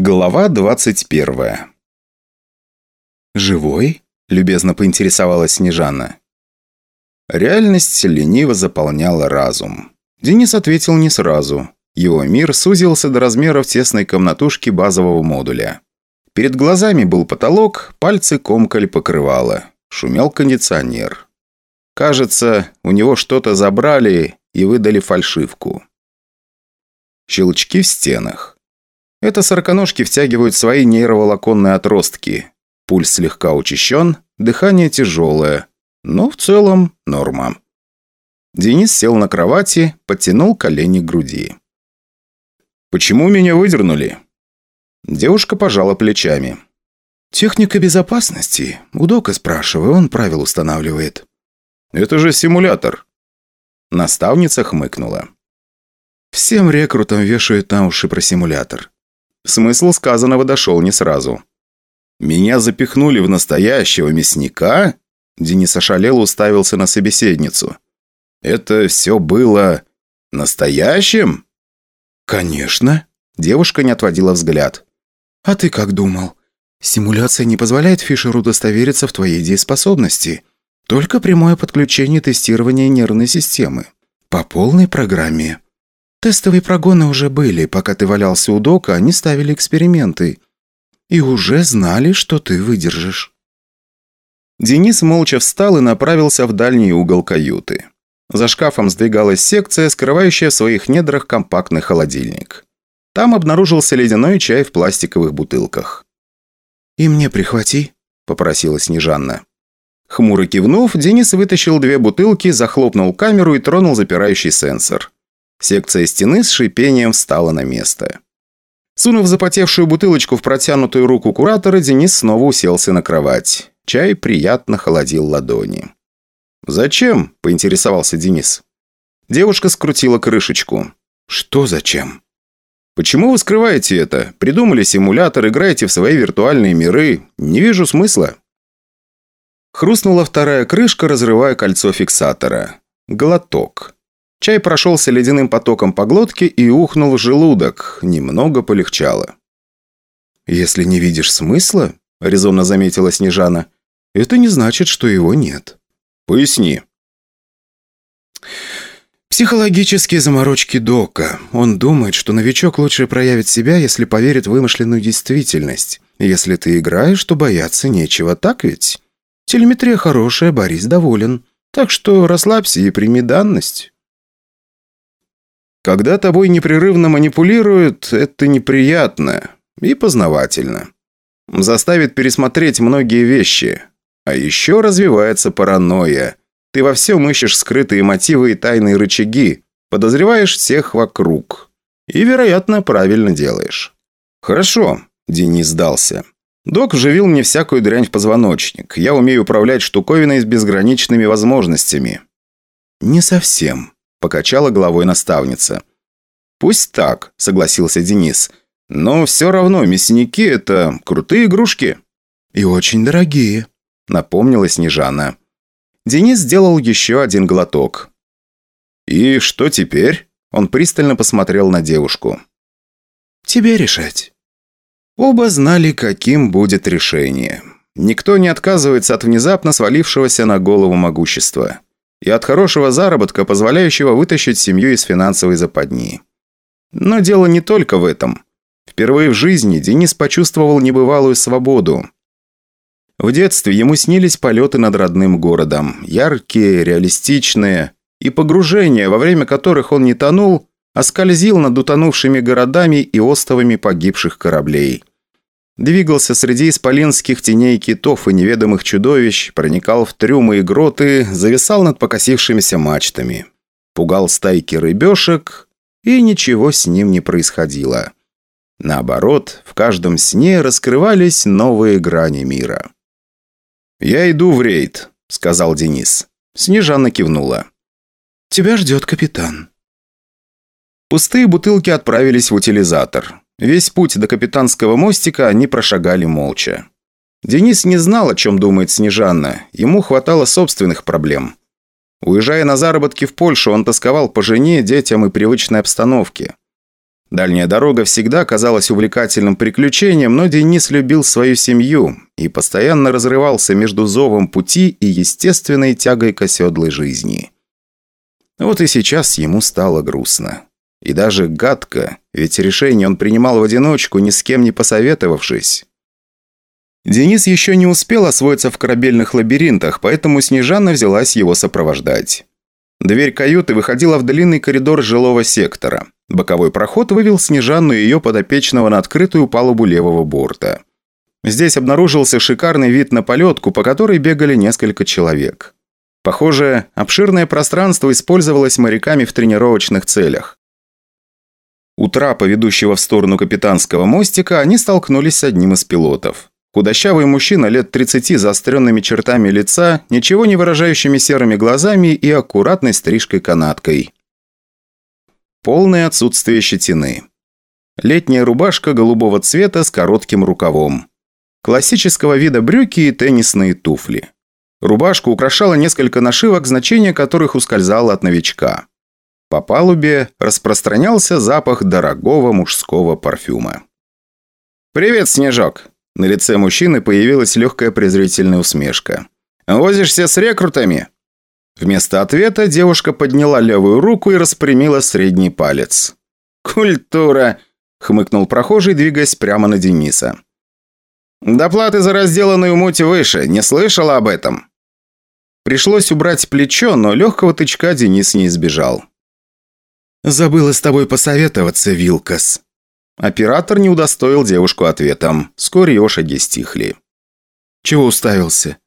Глава 21 «Живой?» – любезно поинтересовалась Снежана. Реальность лениво заполняла разум. Денис ответил не сразу. Его мир сузился до размеров тесной комнатушки базового модуля. Перед глазами был потолок, пальцы комкали покрывало. Шумел кондиционер. Кажется, у него что-то забрали и выдали фальшивку. Щелчки в стенах. Это сороконожки втягивают свои нейроволоконные отростки. Пульс слегка учащен, дыхание тяжелое. Но в целом норма. Денис сел на кровати, подтянул колени к груди. «Почему меня выдернули?» Девушка пожала плечами. «Техника безопасности. У Дока спрашиваю, он правил устанавливает». «Это же симулятор». Наставница хмыкнула. «Всем рекрутам вешают на уши про симулятор. Смысл сказанного дошел не сразу. «Меня запихнули в настоящего мясника?» Денис ошалел уставился на собеседницу. «Это все было настоящим?» «Конечно». Девушка не отводила взгляд. «А ты как думал? Симуляция не позволяет Фишеру удостовериться в твоей дееспособности. Только прямое подключение тестирования нервной системы. По полной программе. Тестовые прогоны уже были, пока ты валялся у дока, они ставили эксперименты. И уже знали, что ты выдержишь. Денис молча встал и направился в дальний угол каюты. За шкафом сдвигалась секция, скрывающая в своих недрах компактный холодильник. Там обнаружился ледяной чай в пластиковых бутылках. «И мне прихвати», – попросила Снежанна. Хмуро кивнув, Денис вытащил две бутылки, захлопнул камеру и тронул запирающий сенсор. Секция стены с шипением встала на место. Сунув запотевшую бутылочку в протянутую руку куратора, Денис снова уселся на кровать. Чай приятно холодил ладони. «Зачем?» – поинтересовался Денис. Девушка скрутила крышечку. «Что зачем?» «Почему вы скрываете это? Придумали симулятор, играете в свои виртуальные миры. Не вижу смысла». Хрустнула вторая крышка, разрывая кольцо фиксатора. Глоток. Чай прошелся ледяным потоком по глотке и ухнул в желудок. Немного полегчало. «Если не видишь смысла», — резонно заметила Снежана, — «это не значит, что его нет». «Поясни». Психологические заморочки Дока. Он думает, что новичок лучше проявит себя, если поверит в вымышленную действительность. Если ты играешь, то бояться нечего, так ведь? Телеметрия хорошая, Борис доволен. Так что расслабься и прими данность. Когда тобой непрерывно манипулируют, это неприятно и познавательно. Заставит пересмотреть многие вещи. А еще развивается паранойя. Ты во всем ищешь скрытые мотивы и тайные рычаги, подозреваешь всех вокруг. И, вероятно, правильно делаешь. Хорошо, Денис сдался. Док вживил мне всякую дрянь в позвоночник. Я умею управлять штуковиной с безграничными возможностями. Не совсем. Покачала головой наставница. «Пусть так», – согласился Денис. «Но все равно мясники – это крутые игрушки». «И очень дорогие», – напомнила Снежана. Денис сделал еще один глоток. «И что теперь?» Он пристально посмотрел на девушку. «Тебе решать». Оба знали, каким будет решение. Никто не отказывается от внезапно свалившегося на голову могущества и от хорошего заработка, позволяющего вытащить семью из финансовой западни. Но дело не только в этом. Впервые в жизни Денис почувствовал небывалую свободу. В детстве ему снились полеты над родным городом, яркие, реалистичные, и погружения, во время которых он не тонул, а скользил над утонувшими городами и островами погибших кораблей. Двигался среди исполинских теней китов и неведомых чудовищ, проникал в трюмы и гроты, зависал над покосившимися мачтами. Пугал стайки рыбешек, и ничего с ним не происходило. Наоборот, в каждом сне раскрывались новые грани мира. «Я иду в рейд», — сказал Денис. Снежана кивнула. «Тебя ждет капитан». Пустые бутылки отправились в утилизатор. Весь путь до капитанского мостика они прошагали молча. Денис не знал, о чем думает Снежанна. Ему хватало собственных проблем. Уезжая на заработки в Польшу, он тосковал по жене, детям и привычной обстановке. Дальняя дорога всегда казалась увлекательным приключением, но Денис любил свою семью и постоянно разрывался между зовом пути и естественной тягой к оседлой жизни. Вот и сейчас ему стало грустно. И даже гадко, ведь решение он принимал в одиночку, ни с кем не посоветовавшись. Денис еще не успел освоиться в корабельных лабиринтах, поэтому Снежана взялась его сопровождать. Дверь каюты выходила в длинный коридор жилого сектора. Боковой проход вывел Снежанну и ее подопечного на открытую палубу левого борта. Здесь обнаружился шикарный вид на полетку, по которой бегали несколько человек. Похоже, обширное пространство использовалось моряками в тренировочных целях. У трапа, ведущего в сторону капитанского мостика, они столкнулись с одним из пилотов. Худощавый мужчина лет 30 заостренными чертами лица, ничего не выражающими серыми глазами и аккуратной стрижкой-канаткой. Полное отсутствие щетины. Летняя рубашка голубого цвета с коротким рукавом. Классического вида брюки и теннисные туфли. Рубашку украшало несколько нашивок, значение которых ускользало от новичка. По палубе распространялся запах дорогого мужского парфюма. «Привет, Снежок!» На лице мужчины появилась легкая презрительная усмешка. «Возишься с рекрутами?» Вместо ответа девушка подняла левую руку и распрямила средний палец. «Культура!» – хмыкнул прохожий, двигаясь прямо на Дениса. «Доплаты за разделанную муть выше. Не слышала об этом?» Пришлось убрать плечо, но легкого тычка Денис не избежал. «Забыла с тобой посоветоваться, Вилкас», Оператор не удостоил девушку ответом. Вскоре его шаги стихли. «Чего уставился?»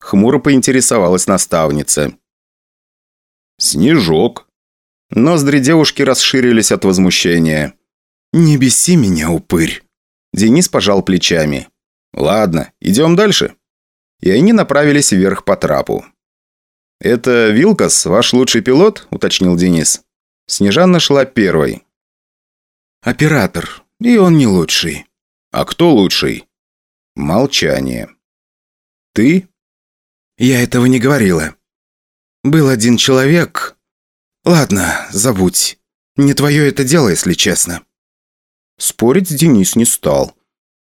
Хмуро поинтересовалась наставница. «Снежок». Ноздри девушки расширились от возмущения. «Не беси меня, упырь!» Денис пожал плечами. «Ладно, идем дальше». И они направились вверх по трапу. «Это Вилкас, ваш лучший пилот?» – уточнил Денис. Снежанна шла первой. «Оператор. И он не лучший». «А кто лучший?» Молчание. «Ты?» «Я этого не говорила. Был один человек...» «Ладно, забудь. Не твое это дело, если честно». Спорить Денис не стал.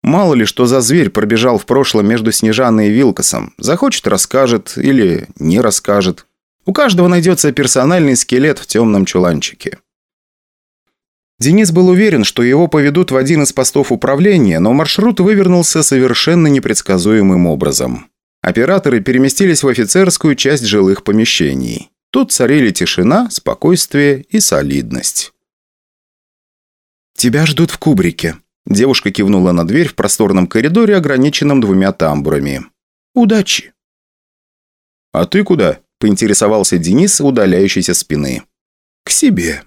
Мало ли, что за зверь пробежал в прошлом между Снежаной и Вилкосом. Захочет – расскажет или не расскажет. У каждого найдется персональный скелет в темном чуланчике. Денис был уверен, что его поведут в один из постов управления, но маршрут вывернулся совершенно непредсказуемым образом. Операторы переместились в офицерскую часть жилых помещений. Тут царили тишина, спокойствие и солидность. «Тебя ждут в кубрике», – девушка кивнула на дверь в просторном коридоре, ограниченном двумя тамбурами. «Удачи!» «А ты куда?» – поинтересовался Денис, удаляющийся спины. «К себе»,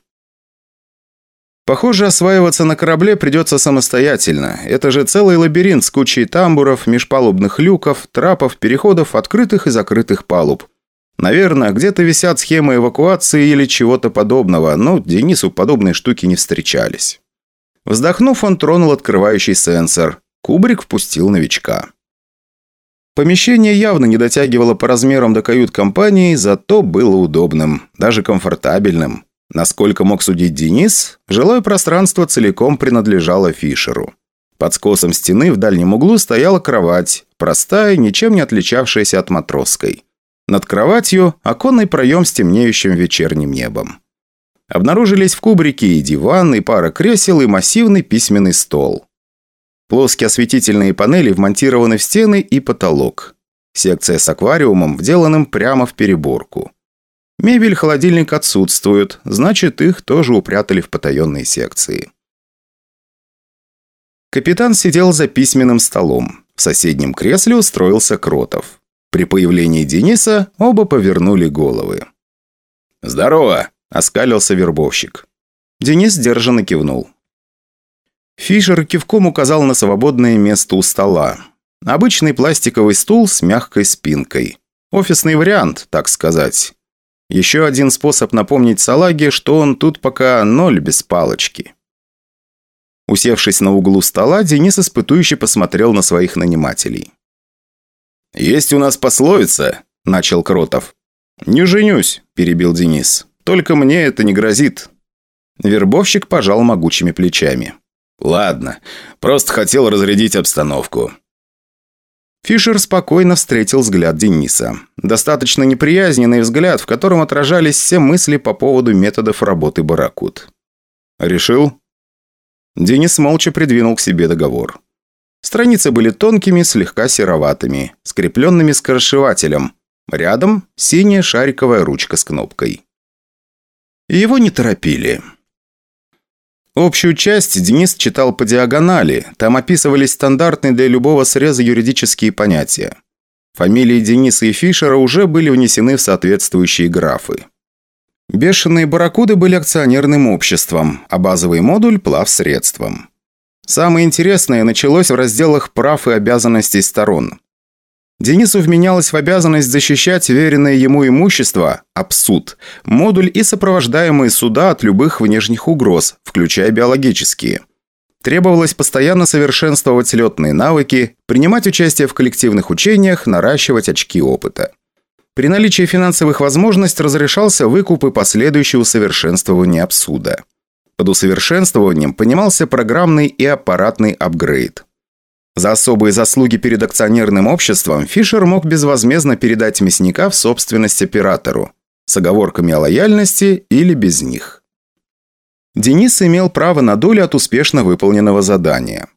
Похоже, осваиваться на корабле придется самостоятельно. Это же целый лабиринт с кучей тамбуров, межпалубных люков, трапов, переходов, открытых и закрытых палуб. Наверное, где-то висят схемы эвакуации или чего-то подобного, но Денису подобные штуки не встречались. Вздохнув, он тронул открывающий сенсор. Кубрик впустил новичка. Помещение явно не дотягивало по размерам до кают-компании, зато было удобным, даже комфортабельным. Насколько мог судить Денис, жилое пространство целиком принадлежало Фишеру. Под скосом стены в дальнем углу стояла кровать, простая, ничем не отличавшаяся от матросской. Над кроватью оконный проем с темнеющим вечерним небом. Обнаружились в кубрике и диван, и пара кресел, и массивный письменный стол. Плоские осветительные панели вмонтированы в стены и потолок. Секция с аквариумом, вделанным прямо в переборку. Мебель, холодильник отсутствуют, значит, их тоже упрятали в потаенные секции. Капитан сидел за письменным столом. В соседнем кресле устроился Кротов. При появлении Дениса оба повернули головы. «Здорово!» – оскалился вербовщик. Денис сдержанно кивнул. Фишер кивком указал на свободное место у стола. Обычный пластиковый стул с мягкой спинкой. Офисный вариант, так сказать. Еще один способ напомнить салаге, что он тут пока ноль без палочки. Усевшись на углу стола, Денис испытующе посмотрел на своих нанимателей. «Есть у нас пословица», – начал Кротов. «Не женюсь», – перебил Денис. «Только мне это не грозит». Вербовщик пожал могучими плечами. «Ладно, просто хотел разрядить обстановку». Фишер спокойно встретил взгляд Дениса. Достаточно неприязненный взгляд, в котором отражались все мысли по поводу методов работы Баракут. «Решил?» Денис молча придвинул к себе договор. Страницы были тонкими, слегка сероватыми, скрепленными скоршевателем. Рядом синяя шариковая ручка с кнопкой. Его не торопили. Общую часть Денис читал по диагонали, там описывались стандартные для любого среза юридические понятия. Фамилии Дениса и Фишера уже были внесены в соответствующие графы. Бешеные барракуды были акционерным обществом, а базовый модуль – плавсредством. Самое интересное началось в разделах прав и обязанностей сторон. Денису вменялось в обязанность защищать веренное ему имущество, абсуд, модуль и сопровождаемые суда от любых внешних угроз, включая биологические. Требовалось постоянно совершенствовать летные навыки, принимать участие в коллективных учениях, наращивать очки опыта. При наличии финансовых возможностей разрешался выкуп и последующее усовершенствование абсуда. Под усовершенствованием понимался программный и аппаратный апгрейд. За особые заслуги перед акционерным обществом Фишер мог безвозмездно передать мясника в собственность оператору с оговорками о лояльности или без них. Денис имел право на долю от успешно выполненного задания.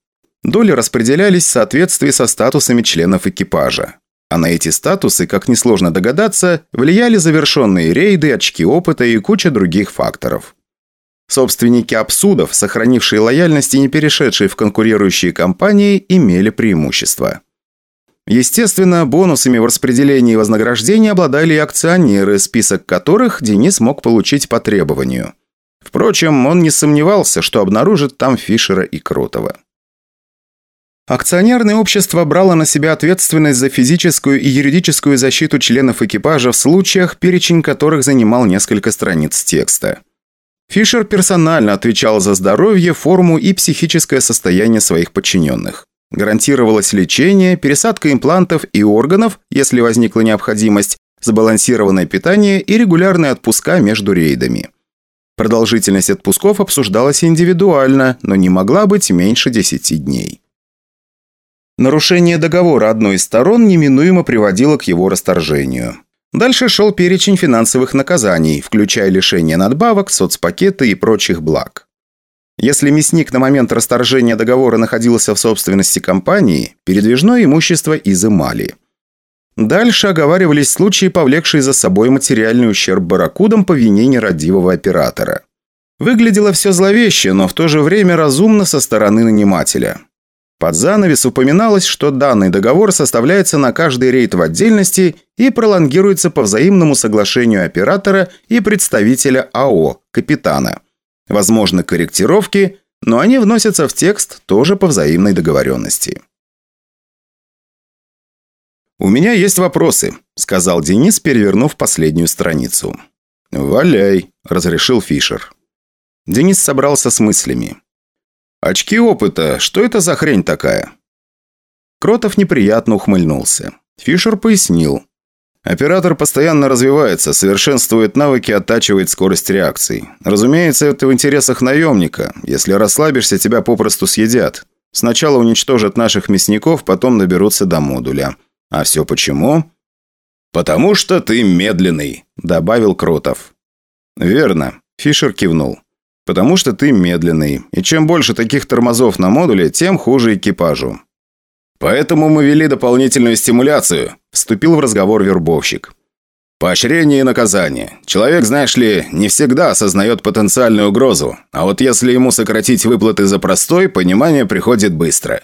Доли распределялись в соответствии со статусами членов экипажа. А на эти статусы, как несложно догадаться, влияли завершенные рейды, очки опыта и куча других факторов. Собственники абсудов, сохранившие лояльность и не перешедшие в конкурирующие компании, имели преимущество. Естественно, бонусами в распределении вознаграждения обладали и акционеры, список которых Денис мог получить по требованию. Впрочем, он не сомневался, что обнаружит там Фишера и Кротова. Акционерное общество брало на себя ответственность за физическую и юридическую защиту членов экипажа в случаях, перечень которых занимал несколько страниц текста. Фишер персонально отвечал за здоровье, форму и психическое состояние своих подчиненных. Гарантировалось лечение, пересадка имплантов и органов, если возникла необходимость, сбалансированное питание и регулярные отпуска между рейдами. Продолжительность отпусков обсуждалась индивидуально, но не могла быть меньше 10 дней. Нарушение договора одной из сторон неминуемо приводило к его расторжению. Дальше шел перечень финансовых наказаний, включая лишение надбавок, соцпакеты и прочих благ. Если мясник на момент расторжения договора находился в собственности компании, передвижное имущество изымали. Дальше оговаривались случаи, повлекшие за собой материальный ущерб барракудам по вине нерадивого оператора. Выглядело все зловеще, но в то же время разумно со стороны нанимателя. Под занавес упоминалось, что данный договор составляется на каждый рейд в отдельности и пролонгируется по взаимному соглашению оператора и представителя АО, капитана. Возможны корректировки, но они вносятся в текст тоже по взаимной договоренности. «У меня есть вопросы», – сказал Денис, перевернув последнюю страницу. «Валяй», – разрешил Фишер. Денис собрался с мыслями. «Очки опыта. Что это за хрень такая?» Кротов неприятно ухмыльнулся. Фишер пояснил. Оператор постоянно развивается, совершенствует навыки, оттачивает скорость реакций. Разумеется, это в интересах наемника. Если расслабишься, тебя попросту съедят. Сначала уничтожат наших мясников, потом доберутся до модуля. А все почему? «Потому что ты медленный», – добавил Кротов. «Верно», – Фишер кивнул. Потому что ты медленный, и чем больше таких тормозов на модуле, тем хуже экипажу. Поэтому мы ввели дополнительную стимуляцию, вступил в разговор вербовщик. Поощрение и наказание. Человек, знаешь ли, не всегда осознает потенциальную угрозу, а вот если ему сократить выплаты за простой, понимание приходит быстро.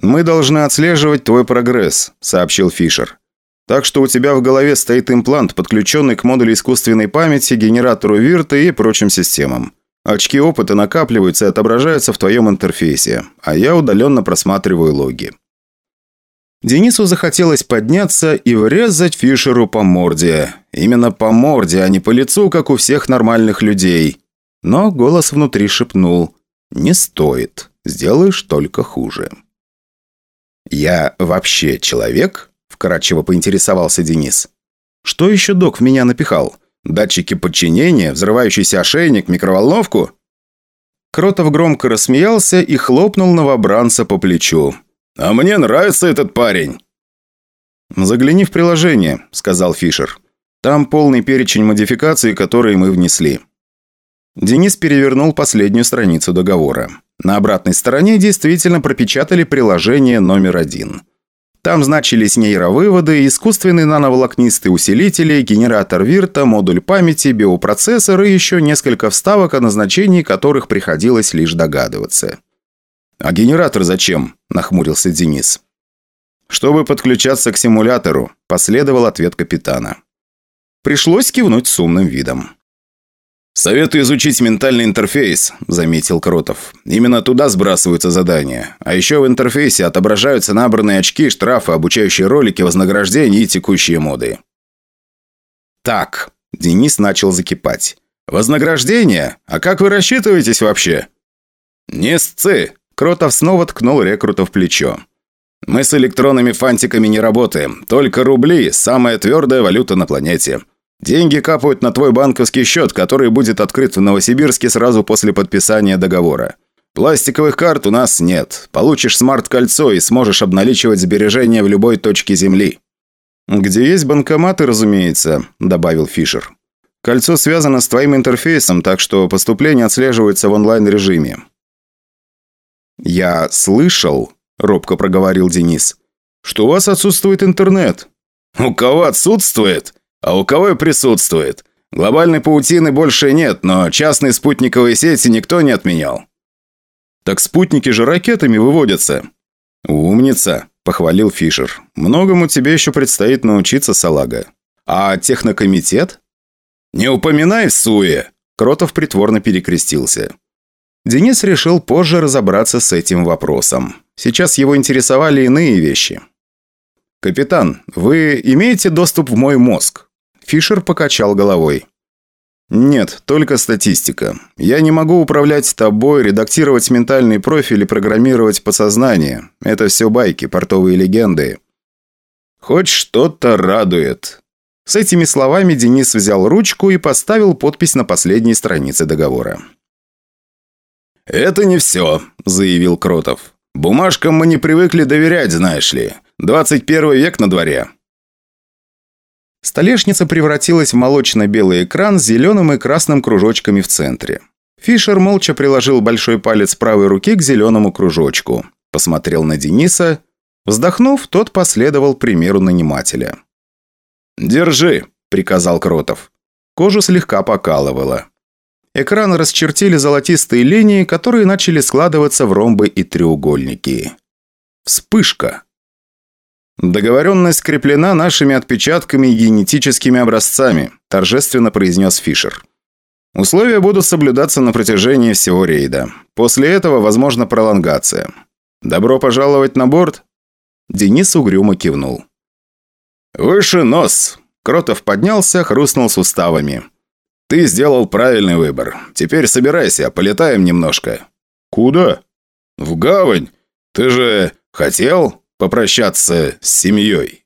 «Мы должны отслеживать твой прогресс», – сообщил Фишер. Так что у тебя в голове стоит имплант, подключенный к модулю искусственной памяти, генератору Вирта и прочим системам. Очки опыта накапливаются и отображаются в твоем интерфейсе, а я удаленно просматриваю логи. Денису захотелось подняться и врезать Фишеру по морде. Именно по морде, а не по лицу, как у всех нормальных людей. Но голос внутри шепнул «Не стоит, сделаешь только хуже». «Я вообще человек?» Вкратчиво поинтересовался Денис. «Что еще док в меня напихал? Датчики подчинения, взрывающийся ошейник, микроволновку?» Кротов громко рассмеялся и хлопнул новобранца по плечу. «А мне нравится этот парень!» «Загляни в приложение», — сказал Фишер. «Там полный перечень модификаций, которые мы внесли». Денис перевернул последнюю страницу договора. На обратной стороне действительно пропечатали приложение номер один. Там значились нейровыводы, искусственные нановолокнистые усилители, генератор вирта, модуль памяти, биопроцессор и еще несколько вставок, о назначении которых приходилось лишь догадываться. «А генератор зачем?» – нахмурился Денис. «Чтобы подключаться к симулятору», – последовал ответ капитана. Пришлось кивнуть с умным видом. «Советую изучить ментальный интерфейс», – заметил Кротов. «Именно туда сбрасываются задания. А еще в интерфейсе отображаются набранные очки, штрафы, обучающие ролики, вознаграждения и текущие моды». «Так», – Денис начал закипать. «Вознаграждение? А как вы рассчитываетесь вообще?» «Не сцы!» – Кротов снова ткнул рекрута в плечо. «Мы с электронными фантиками не работаем. Только рубли – самая твердая валюта на планете. Деньги капают на твой банковский счет, который будет открыт в Новосибирске сразу после подписания договора. Пластиковых карт у нас нет. Получишь смарт-кольцо и сможешь обналичивать сбережения в любой точке Земли». «Где есть банкоматы, разумеется», – добавил Фишер. «Кольцо связано с твоим интерфейсом, так что поступление отслеживается в онлайн-режиме». «Я слышал», – робко проговорил Денис, – «что у вас отсутствует интернет». «У кого отсутствует?» А у кого и присутствует. Глобальной паутины больше нет, но частные спутниковые сети никто не отменял. Так спутники же ракетами выводятся. Умница, похвалил Фишер. Многому тебе еще предстоит научиться, салага. А технокомитет? Не упоминай суе. Кротов притворно перекрестился. Денис решил позже разобраться с этим вопросом. Сейчас его интересовали иные вещи. «Капитан, вы имеете доступ в мой мозг?» Фишер покачал головой. «Нет, только статистика. Я не могу управлять тобой, редактировать ментальный профиль и программировать подсознание. Это все байки, портовые легенды». «Хоть что-то радует». С этими словами Денис взял ручку и поставил подпись на последней странице договора. «Это не все», – заявил Кротов. «Бумажкам мы не привыкли доверять, знаешь ли. 21 век на дворе. Столешница превратилась в молочно-белый экран с зеленым и красным кружочками в центре. Фишер молча приложил большой палец правой руки к зеленому кружочку. Посмотрел на Дениса. Вздохнув, тот последовал примеру нанимателя. «Держи», – приказал Кротов. Кожу слегка покалывало. Экран расчертили золотистые линии, которые начали складываться в ромбы и треугольники. Вспышка. «Договоренность скреплена нашими отпечатками и генетическими образцами», торжественно произнес Фишер. «Условия будут соблюдаться на протяжении всего рейда. После этого возможна пролонгация. Добро пожаловать на борт?» Денис угрюмо кивнул. «Выше нос!» Кротов поднялся, хрустнул суставами. «Ты сделал правильный выбор. Теперь собирайся, полетаем немножко». «Куда?» «В гавань. Ты же хотел?» Попрощаться с семьей.